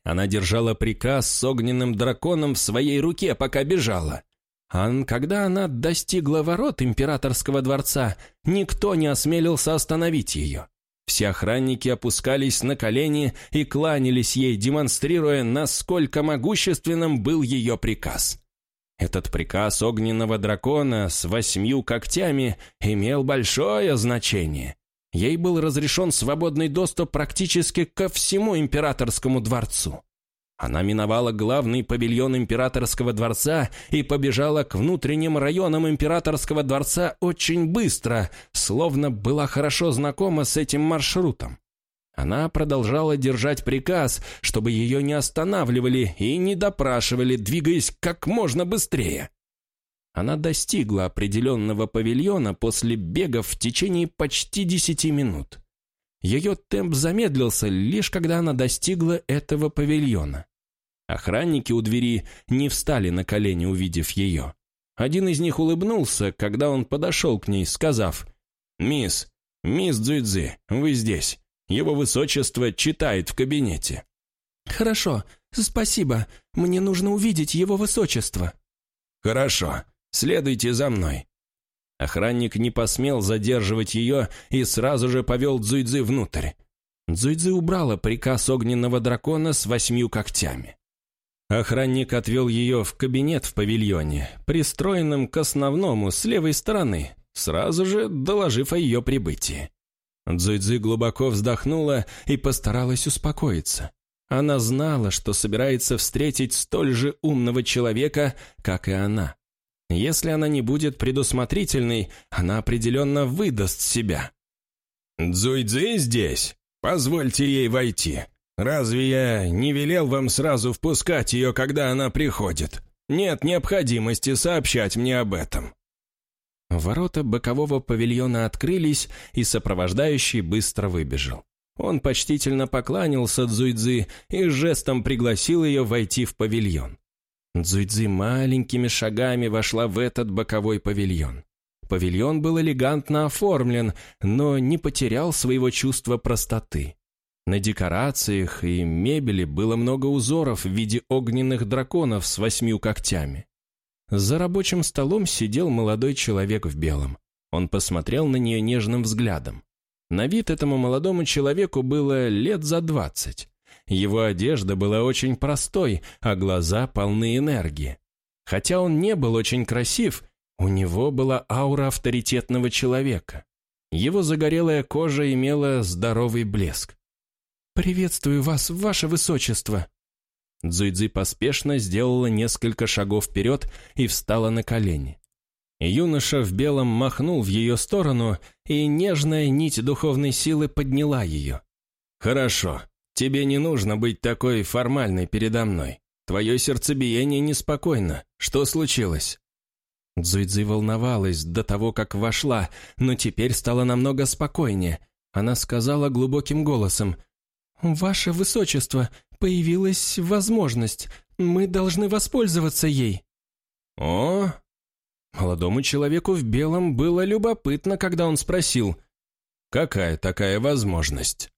Она держала приказ с огненным драконом в своей руке, пока бежала. А когда она достигла ворот императорского дворца, никто не осмелился остановить ее. Все охранники опускались на колени и кланялись ей, демонстрируя, насколько могущественным был ее приказ. Этот приказ огненного дракона с восьмью когтями имел большое значение. Ей был разрешен свободный доступ практически ко всему императорскому дворцу. Она миновала главный павильон императорского дворца и побежала к внутренним районам императорского дворца очень быстро, словно была хорошо знакома с этим маршрутом. Она продолжала держать приказ, чтобы ее не останавливали и не допрашивали, двигаясь как можно быстрее. Она достигла определенного павильона после бега в течение почти десяти минут. Ее темп замедлился, лишь когда она достигла этого павильона. Охранники у двери не встали на колени, увидев ее. Один из них улыбнулся, когда он подошел к ней, сказав, «Мисс, мисс Дзюйцзы, вы здесь. Его высочество читает в кабинете». «Хорошо, спасибо. Мне нужно увидеть его высочество». «Хорошо. Следуйте за мной». Охранник не посмел задерживать ее и сразу же повел Цзуйцзы внутрь. Цзуйцзы убрала приказ огненного дракона с восьмью когтями. Охранник отвел ее в кабинет в павильоне, пристроенном к основному с левой стороны, сразу же доложив о ее прибытии. Цзуйцзы глубоко вздохнула и постаралась успокоиться. Она знала, что собирается встретить столь же умного человека, как и она. Если она не будет предусмотрительной, она определенно выдаст себя. «Дзуйдзи здесь? Позвольте ей войти. Разве я не велел вам сразу впускать ее, когда она приходит? Нет необходимости сообщать мне об этом». Ворота бокового павильона открылись, и сопровождающий быстро выбежал. Он почтительно покланялся Дзуйдзи и жестом пригласил ее войти в павильон. Цзуйцзи маленькими шагами вошла в этот боковой павильон. Павильон был элегантно оформлен, но не потерял своего чувства простоты. На декорациях и мебели было много узоров в виде огненных драконов с восьмью когтями. За рабочим столом сидел молодой человек в белом. Он посмотрел на нее нежным взглядом. На вид этому молодому человеку было лет за двадцать. Его одежда была очень простой, а глаза полны энергии. Хотя он не был очень красив, у него была аура авторитетного человека. Его загорелая кожа имела здоровый блеск. «Приветствую вас, ваше высочество!» Цзуйцзи поспешно сделала несколько шагов вперед и встала на колени. Юноша в белом махнул в ее сторону, и нежная нить духовной силы подняла ее. «Хорошо, Тебе не нужно быть такой формальной передо мной. Твое сердцебиение неспокойно. Что случилось?» Цзуйцзы волновалась до того, как вошла, но теперь стала намного спокойнее. Она сказала глубоким голосом, «Ваше Высочество, появилась возможность. Мы должны воспользоваться ей». «О!» Молодому человеку в белом было любопытно, когда он спросил, «Какая такая возможность?»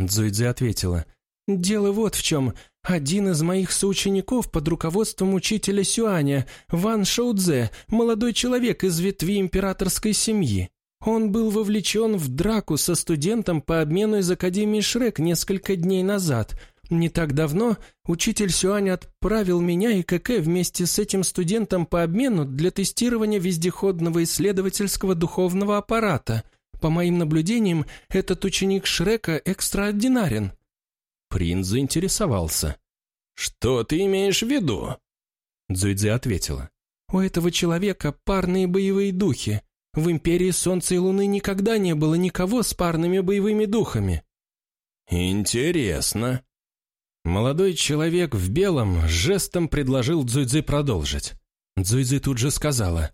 Цзуйцзи ответила, Дело вот в чем. Один из моих соучеников под руководством учителя Сюаня, Ван Шоудзе, молодой человек из ветви императорской семьи. Он был вовлечен в драку со студентом по обмену из Академии Шрек несколько дней назад. Не так давно учитель Сюань отправил меня и КК вместе с этим студентом по обмену для тестирования вездеходного исследовательского духовного аппарата. По моим наблюдениям, этот ученик Шрека экстраординарен. Принц заинтересовался. «Что ты имеешь в виду?» Цзуйцзи ответила. «У этого человека парные боевые духи. В Империи Солнца и Луны никогда не было никого с парными боевыми духами». «Интересно». Молодой человек в белом жестом предложил Цзуйцзи продолжить. Цзуйцзи тут же сказала.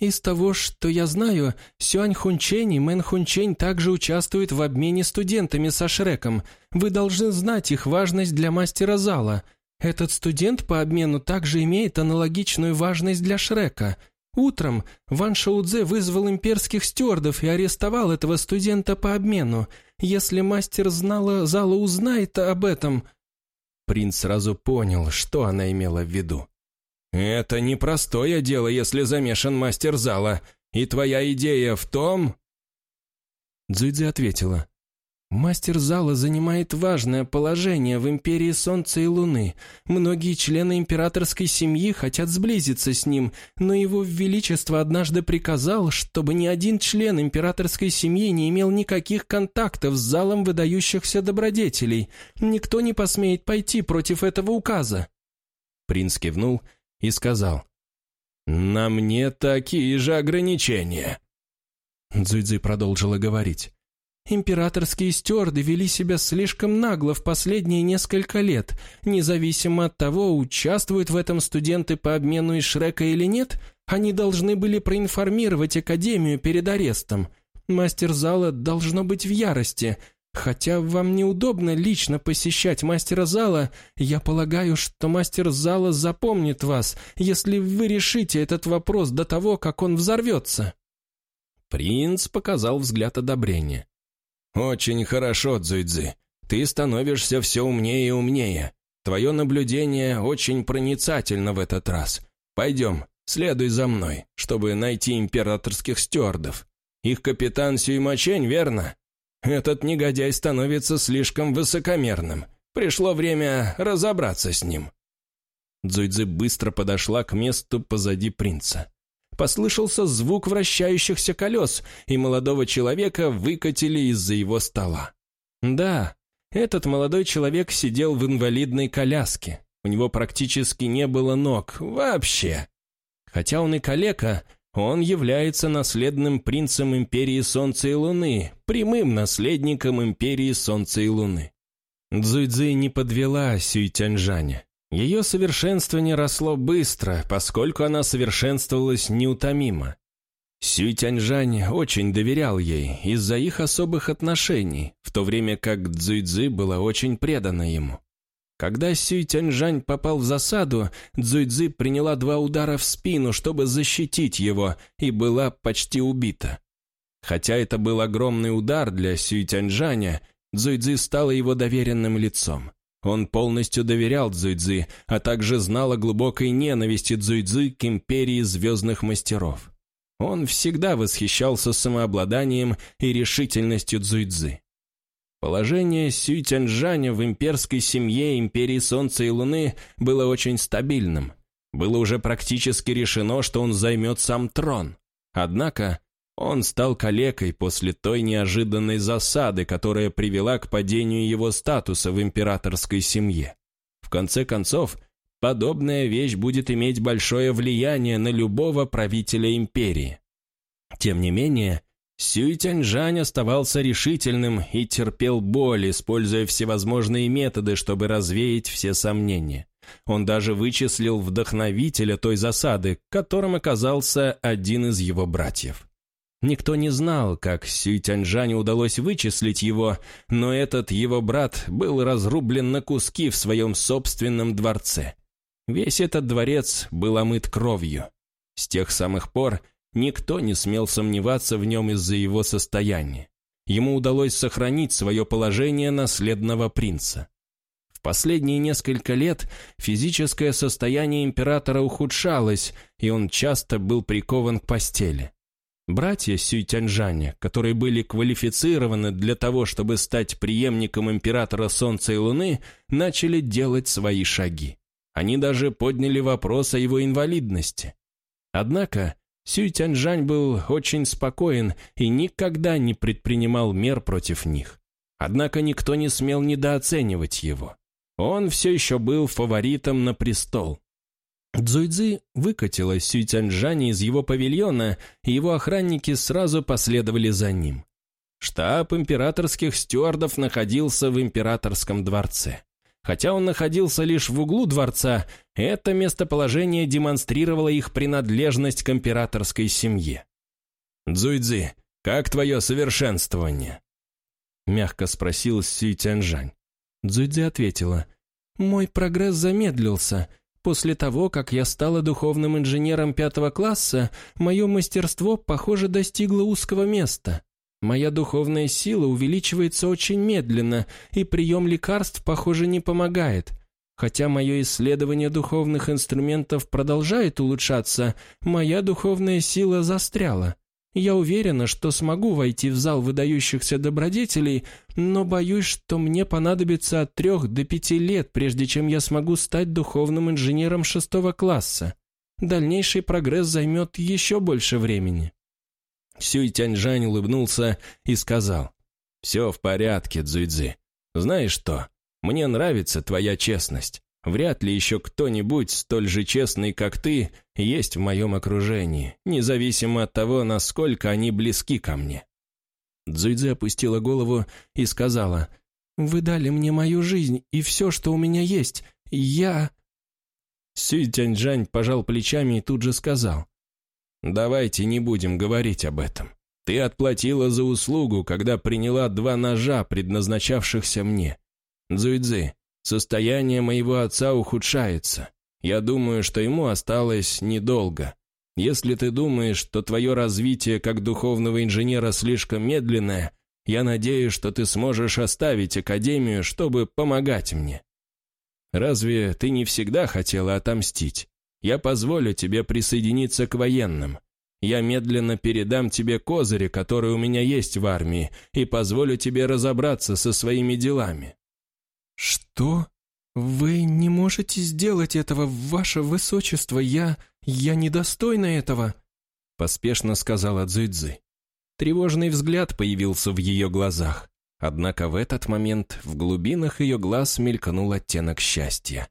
«Из того, что я знаю, Сюань Хунчень и Мэн Хунчень также участвуют в обмене студентами со Шреком. Вы должны знать их важность для мастера зала. Этот студент по обмену также имеет аналогичную важность для Шрека. Утром Ван Шоудзе вызвал имперских стюардов и арестовал этого студента по обмену. Если мастер знала, зала узнает об этом...» Принц сразу понял, что она имела в виду. «Это непростое дело, если замешан мастер зала. И твоя идея в том...» Цзуйцзи ответила. Мастер зала занимает важное положение в Империи Солнца и Луны. Многие члены императорской семьи хотят сблизиться с ним, но его величество однажды приказал, чтобы ни один член императорской семьи не имел никаких контактов с залом выдающихся добродетелей. Никто не посмеет пойти против этого указа. Принц кивнул и сказал, «На мне такие же ограничения». Цзуйцзи продолжила говорить. Императорские стюарды вели себя слишком нагло в последние несколько лет. Независимо от того, участвуют в этом студенты по обмену из Шрека или нет, они должны были проинформировать Академию перед арестом. Мастер зала должно быть в ярости. Хотя вам неудобно лично посещать мастера зала, я полагаю, что мастер зала запомнит вас, если вы решите этот вопрос до того, как он взорвется». Принц показал взгляд одобрения. «Очень хорошо, Цзуйцзы. Ты становишься все умнее и умнее. Твое наблюдение очень проницательно в этот раз. Пойдем, следуй за мной, чтобы найти императорских стюардов. Их капитан Сюймачень, верно? Этот негодяй становится слишком высокомерным. Пришло время разобраться с ним». Цзуйцзы быстро подошла к месту позади принца послышался звук вращающихся колес, и молодого человека выкатили из-за его стола. Да, этот молодой человек сидел в инвалидной коляске. У него практически не было ног, вообще. Хотя он и калека, он является наследным принцем Империи Солнца и Луны, прямым наследником Империи Солнца и Луны. Цзуйцзы не подвела Сюй Тяньжаня. Ее совершенствование росло быстро, поскольку она совершенствовалась неутомимо. Сюй Тяньжань очень доверял ей из-за их особых отношений, в то время как Цзуйцзы была очень предана ему. Когда Сюй Тяньжань попал в засаду, Цзуйцзы приняла два удара в спину, чтобы защитить его, и была почти убита. Хотя это был огромный удар для Сюй Тяньжаня, Цзуйцзы стала его доверенным лицом. Он полностью доверял Цзуйцзы, а также знал о глубокой ненависти Цзуйцзы к империи звездных мастеров. Он всегда восхищался самообладанием и решительностью Цзуйцзы. Положение Сюй Тяньжаня в имперской семье Империи Солнца и Луны было очень стабильным. Было уже практически решено, что он займет сам трон. Однако он стал калекой после той неожиданной засады, которая привела к падению его статуса в императорской семье. В конце концов, подобная вещь будет иметь большое влияние на любого правителя империи. Тем не менее, Сюй Тяньжань оставался решительным и терпел боль, используя всевозможные методы, чтобы развеять все сомнения. Он даже вычислил вдохновителя той засады, которым оказался один из его братьев. Никто не знал, как Сюй Тяньжане удалось вычислить его, но этот его брат был разрублен на куски в своем собственном дворце. Весь этот дворец был омыт кровью. С тех самых пор никто не смел сомневаться в нем из-за его состояния. Ему удалось сохранить свое положение наследного принца. В последние несколько лет физическое состояние императора ухудшалось, и он часто был прикован к постели. Братья Сюйтяньжаня, которые были квалифицированы для того, чтобы стать преемником императора Солнца и Луны, начали делать свои шаги. Они даже подняли вопрос о его инвалидности. Однако Сюйтяньжань был очень спокоен и никогда не предпринимал мер против них. Однако никто не смел недооценивать его. Он все еще был фаворитом на престол. Цзуйцзы выкатила Сюйтяньжани из его павильона, и его охранники сразу последовали за ним. Штаб императорских стюардов находился в императорском дворце. Хотя он находился лишь в углу дворца, это местоположение демонстрировало их принадлежность к императорской семье. «Цзуйцзы, как твое совершенствование?» Мягко спросил Си Тяньжань. Цзуйцзы ответила, «Мой прогресс замедлился. После того, как я стала духовным инженером пятого класса, мое мастерство, похоже, достигло узкого места. Моя духовная сила увеличивается очень медленно, и прием лекарств, похоже, не помогает. Хотя мое исследование духовных инструментов продолжает улучшаться, моя духовная сила застряла. Я уверена, что смогу войти в зал выдающихся добродетелей, но боюсь, что мне понадобится от трех до пяти лет, прежде чем я смогу стать духовным инженером шестого класса. Дальнейший прогресс займет еще больше времени». Сюй Тяньжань улыбнулся и сказал, «Все в порядке, Цзуйцзы. Знаешь что, мне нравится твоя честность. Вряд ли еще кто-нибудь столь же честный, как ты, есть в моем окружении, независимо от того, насколько они близки ко мне». Цзуйцзы опустила голову и сказала, «Вы дали мне мою жизнь и все, что у меня есть. Я...» Сюй Тяньжань пожал плечами и тут же сказал, «Давайте не будем говорить об этом. Ты отплатила за услугу, когда приняла два ножа, предназначавшихся мне. Цзуйцзы, состояние моего отца ухудшается. Я думаю, что ему осталось недолго. Если ты думаешь, что твое развитие как духовного инженера слишком медленное, я надеюсь, что ты сможешь оставить Академию, чтобы помогать мне. Разве ты не всегда хотела отомстить? Я позволю тебе присоединиться к военным. Я медленно передам тебе козыри, которые у меня есть в армии, и позволю тебе разобраться со своими делами». «Что? Вы не можете сделать этого, ваше высочество, я... я недостойна этого», поспешно сказала Цзуйцзы. Тревожный взгляд появился в ее глазах. Однако в этот момент в глубинах ее глаз мелькнул оттенок счастья.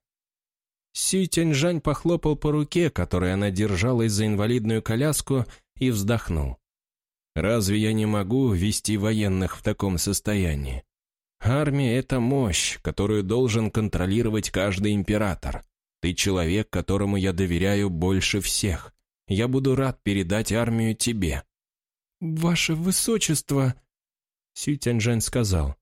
Сюй Тяньжань похлопал по руке, которой она держалась за инвалидную коляску, и вздохнул. «Разве я не могу вести военных в таком состоянии? Армия — это мощь, которую должен контролировать каждый император. Ты человек, которому я доверяю больше всех. Я буду рад передать армию тебе». «Ваше Высочество», — Сюй Тяньжань сказал,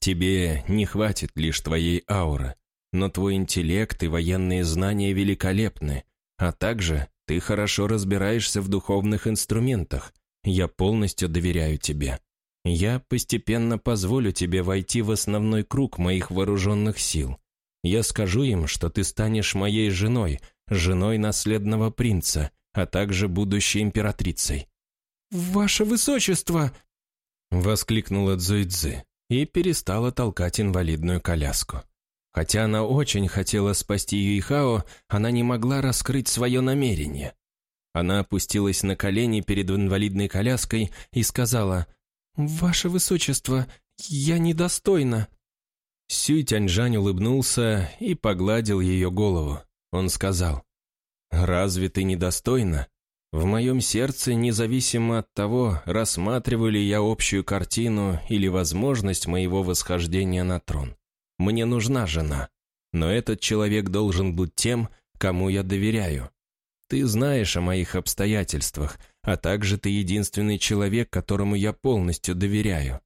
«Тебе не хватит лишь твоей ауры но твой интеллект и военные знания великолепны, а также ты хорошо разбираешься в духовных инструментах. Я полностью доверяю тебе. Я постепенно позволю тебе войти в основной круг моих вооруженных сил. Я скажу им, что ты станешь моей женой, женой наследного принца, а также будущей императрицей». «Ваше высочество!» — воскликнула Цзуйцзы и перестала толкать инвалидную коляску. Хотя она очень хотела спасти Юйхао, она не могла раскрыть свое намерение. Она опустилась на колени перед инвалидной коляской и сказала, «Ваше Высочество, я недостойна». Сюй Тяньжань улыбнулся и погладил ее голову. Он сказал, «Разве ты недостойна? В моем сердце, независимо от того, рассматриваю ли я общую картину или возможность моего восхождения на трон. Мне нужна жена, но этот человек должен быть тем, кому я доверяю. Ты знаешь о моих обстоятельствах, а также ты единственный человек, которому я полностью доверяю.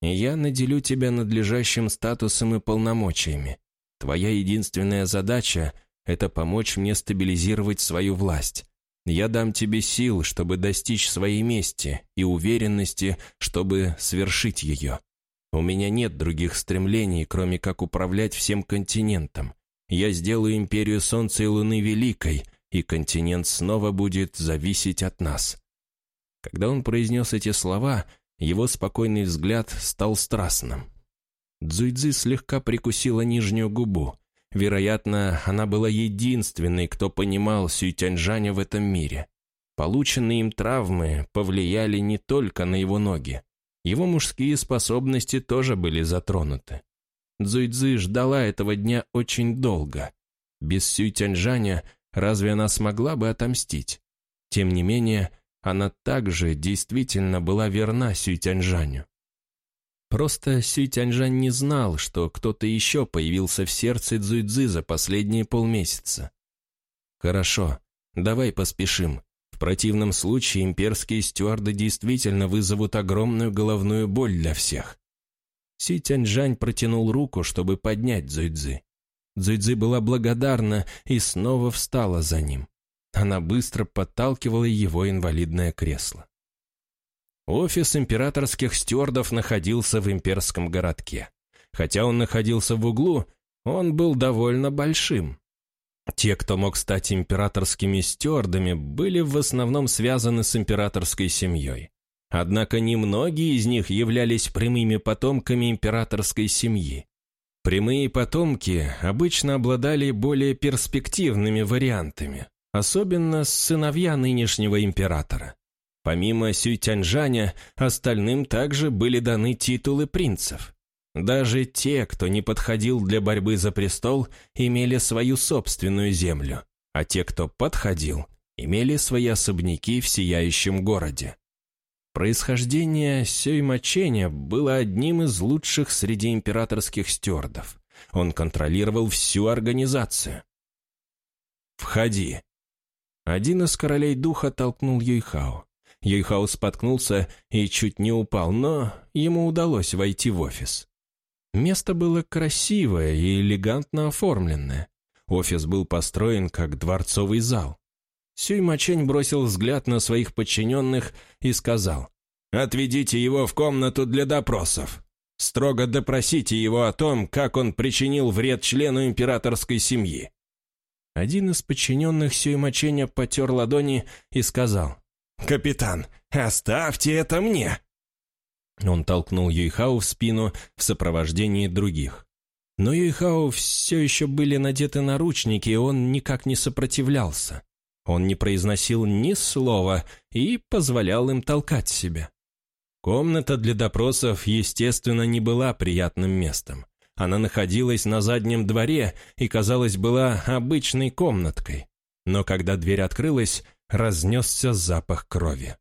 Я наделю тебя надлежащим статусом и полномочиями. Твоя единственная задача – это помочь мне стабилизировать свою власть. Я дам тебе сил, чтобы достичь своей мести, и уверенности, чтобы свершить ее. У меня нет других стремлений, кроме как управлять всем континентом. Я сделаю империю Солнца и Луны великой, и континент снова будет зависеть от нас». Когда он произнес эти слова, его спокойный взгляд стал страстным. Цзуйцзы слегка прикусила нижнюю губу. Вероятно, она была единственной, кто понимал Сюйтяньжаня в этом мире. Полученные им травмы повлияли не только на его ноги. Его мужские способности тоже были затронуты. Цзуйцзы ждала этого дня очень долго. Без Сюйтяньжаня разве она смогла бы отомстить? Тем не менее, она также действительно была верна Сюйтяньжаню. Просто Сюй Тяньжань не знал, что кто-то еще появился в сердце Цзуйцзы за последние полмесяца. «Хорошо, давай поспешим. В противном случае имперские стюарды действительно вызовут огромную головную боль для всех». Сюй Тяньжань протянул руку, чтобы поднять Цзуйцзы. Цзуйцзы была благодарна и снова встала за ним. Она быстро подталкивала его инвалидное кресло. Офис императорских стюардов находился в имперском городке. Хотя он находился в углу, он был довольно большим. Те, кто мог стать императорскими стюардами, были в основном связаны с императорской семьей. Однако немногие из них являлись прямыми потомками императорской семьи. Прямые потомки обычно обладали более перспективными вариантами, особенно сыновья нынешнего императора. Помимо Сюйтяньжаня, остальным также были даны титулы принцев. Даже те, кто не подходил для борьбы за престол, имели свою собственную землю, а те, кто подходил, имели свои особняки в сияющем городе. Происхождение Сюймаченя было одним из лучших среди императорских стюардов. Он контролировал всю организацию. «Входи!» Один из королей духа толкнул Юйхао. Юйхао споткнулся и чуть не упал, но ему удалось войти в офис. Место было красивое и элегантно оформленное. Офис был построен как дворцовый зал. Сюй Мачень бросил взгляд на своих подчиненных и сказал, «Отведите его в комнату для допросов. Строго допросите его о том, как он причинил вред члену императорской семьи». Один из подчиненных Сюй Маченя потер ладони и сказал, «Капитан, оставьте это мне!» Он толкнул Юйхау в спину в сопровождении других. Но Юйхау все еще были надеты наручники, и он никак не сопротивлялся. Он не произносил ни слова и позволял им толкать себя. Комната для допросов, естественно, не была приятным местом. Она находилась на заднем дворе и, казалось, была обычной комнаткой. Но когда дверь открылась, разнесся запах крови.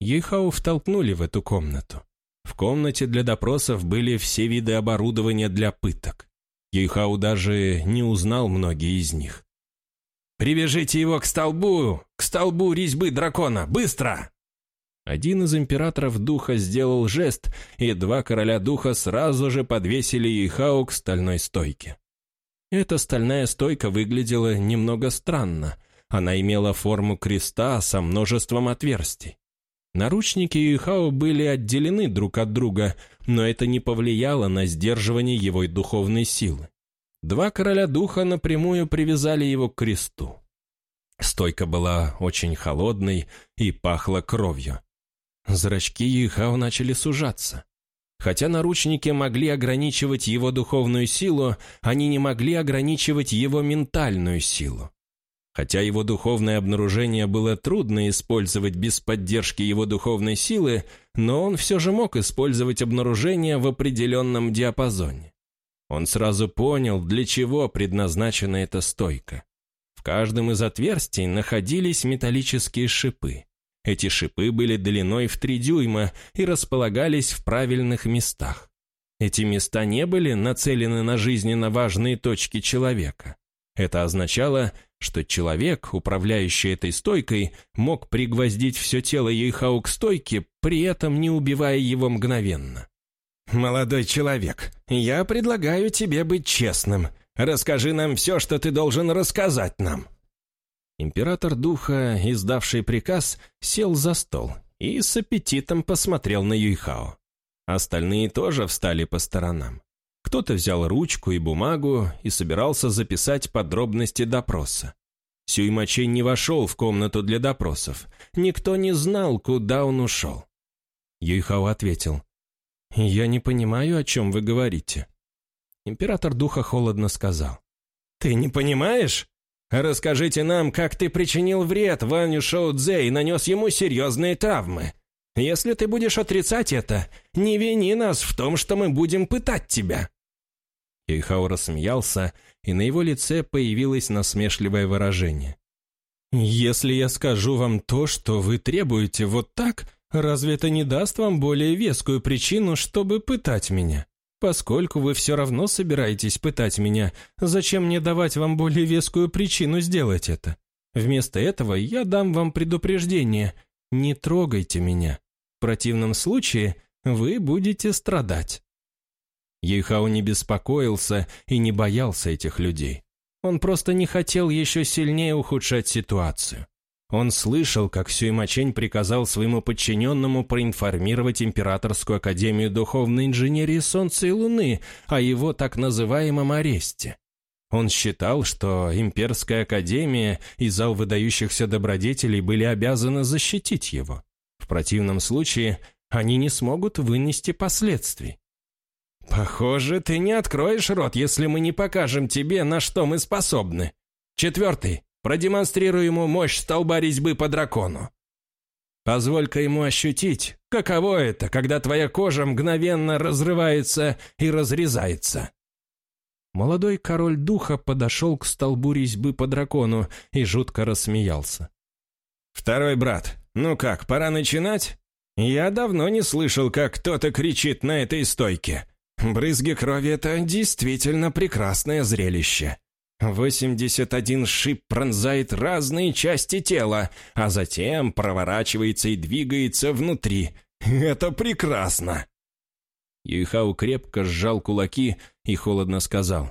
Ейхау втолкнули в эту комнату. В комнате для допросов были все виды оборудования для пыток. Ейхау даже не узнал многие из них. «Привяжите его к столбу! К столбу резьбы дракона! Быстро!» Один из императоров духа сделал жест, и два короля духа сразу же подвесили Ейхау к стальной стойке. Эта стальная стойка выглядела немного странно – она имела форму креста со множеством отверстий. Наручники Юйхао были отделены друг от друга, но это не повлияло на сдерживание его духовной силы. Два короля духа напрямую привязали его к кресту. Стойка была очень холодной и пахла кровью. Зрачки Юйхао начали сужаться. Хотя наручники могли ограничивать его духовную силу, они не могли ограничивать его ментальную силу. Хотя его духовное обнаружение было трудно использовать без поддержки его духовной силы, но он все же мог использовать обнаружение в определенном диапазоне. Он сразу понял, для чего предназначена эта стойка. В каждом из отверстий находились металлические шипы. Эти шипы были длиной в три дюйма и располагались в правильных местах. Эти места не были нацелены на жизненно важные точки человека. Это означало, что человек, управляющий этой стойкой, мог пригвоздить все тело Ейхау к стойке, при этом не убивая его мгновенно. «Молодой человек, я предлагаю тебе быть честным. Расскажи нам все, что ты должен рассказать нам». Император Духа, издавший приказ, сел за стол и с аппетитом посмотрел на Юйхао. Остальные тоже встали по сторонам. Кто-то взял ручку и бумагу и собирался записать подробности допроса. Сюймачей не вошел в комнату для допросов. Никто не знал, куда он ушел. Юйхао ответил. «Я не понимаю, о чем вы говорите». Император Духа холодно сказал. «Ты не понимаешь? Расскажите нам, как ты причинил вред Ваню Шоу Цзэ и нанес ему серьезные травмы. Если ты будешь отрицать это, не вини нас в том, что мы будем пытать тебя». Юйхао рассмеялся, и на его лице появилось насмешливое выражение. «Если я скажу вам то, что вы требуете вот так, разве это не даст вам более вескую причину, чтобы пытать меня? Поскольку вы все равно собираетесь пытать меня, зачем мне давать вам более вескую причину сделать это? Вместо этого я дам вам предупреждение. Не трогайте меня. В противном случае вы будете страдать». Ейхау не беспокоился и не боялся этих людей. Он просто не хотел еще сильнее ухудшать ситуацию. Он слышал, как Сюймачень приказал своему подчиненному проинформировать Императорскую Академию Духовной Инженерии Солнца и Луны о его так называемом аресте. Он считал, что Имперская Академия и зал выдающихся добродетелей были обязаны защитить его. В противном случае они не смогут вынести последствий. «Похоже, ты не откроешь рот, если мы не покажем тебе, на что мы способны. Четвертый. Продемонстрируй ему мощь столба резьбы по дракону. Позволь-ка ему ощутить, каково это, когда твоя кожа мгновенно разрывается и разрезается». Молодой король духа подошел к столбу резьбы по дракону и жутко рассмеялся. «Второй брат, ну как, пора начинать? Я давно не слышал, как кто-то кричит на этой стойке. Брызги крови — это действительно прекрасное зрелище. 81 шип пронзает разные части тела, а затем проворачивается и двигается внутри. Это прекрасно!» Юйхау крепко сжал кулаки и холодно сказал.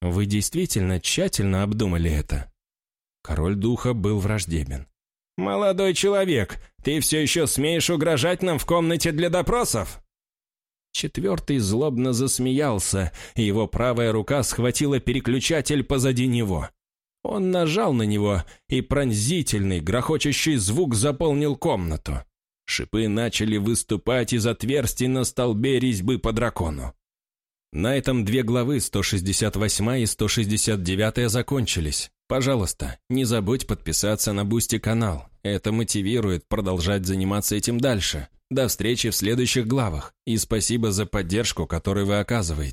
«Вы действительно тщательно обдумали это?» Король духа был враждебен. «Молодой человек, ты все еще смеешь угрожать нам в комнате для допросов?» Четвертый злобно засмеялся, и его правая рука схватила переключатель позади него. Он нажал на него, и пронзительный, грохочущий звук заполнил комнату. Шипы начали выступать из отверстий на столбе резьбы по дракону. На этом две главы, 168 и 169 закончились. Пожалуйста, не забудь подписаться на Boosty канал. Это мотивирует продолжать заниматься этим дальше. До встречи в следующих главах, и спасибо за поддержку, которую вы оказываете.